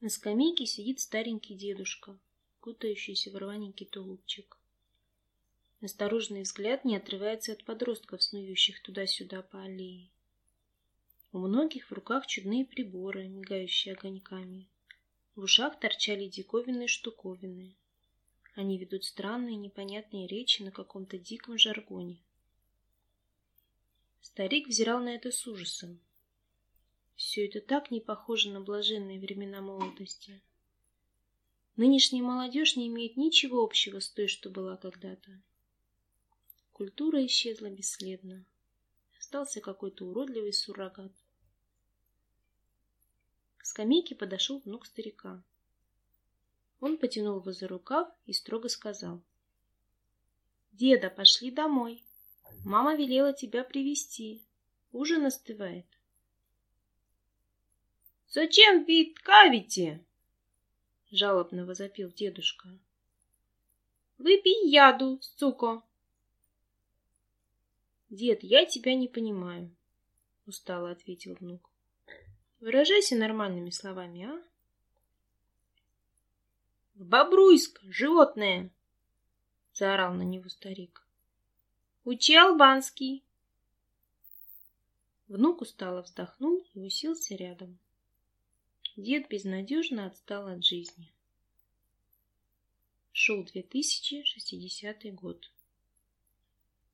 На скамейке сидит старенький дедушка, кутающийся в рваненький тулупчик. Осторожный взгляд не отрывается от подростков, снующих туда-сюда по аллее. У многих в руках чудные приборы, мигающие огоньками. В ушах торчали диковинные штуковины. Они ведут странные непонятные речи на каком-то диком жаргоне. Старик взирал на это с ужасом. Все это так не похоже на блаженные времена молодости. Нынешняя молодежь не имеет ничего общего с той, что была когда-то. Культура исчезла бесследно. Остался какой-то уродливый суррогат. К скамейке подошел внук старика. Он потянул его за рукав и строго сказал. «Деда, пошли домой. Мама велела тебя привести. Ужин остывает». «Зачем вы ткавите?» — жалобно возопил дедушка. «Выпей яду, сука!» «Дед, я тебя не понимаю», — устало ответил внук. «Выражайся нормальными словами, а?» «В Бобруйск, животное!» — заорал на него старик. «Учи албанский!» Внук устало вздохнул и уселся рядом. Дед безнадежно отстал от жизни. Шел 2060 год.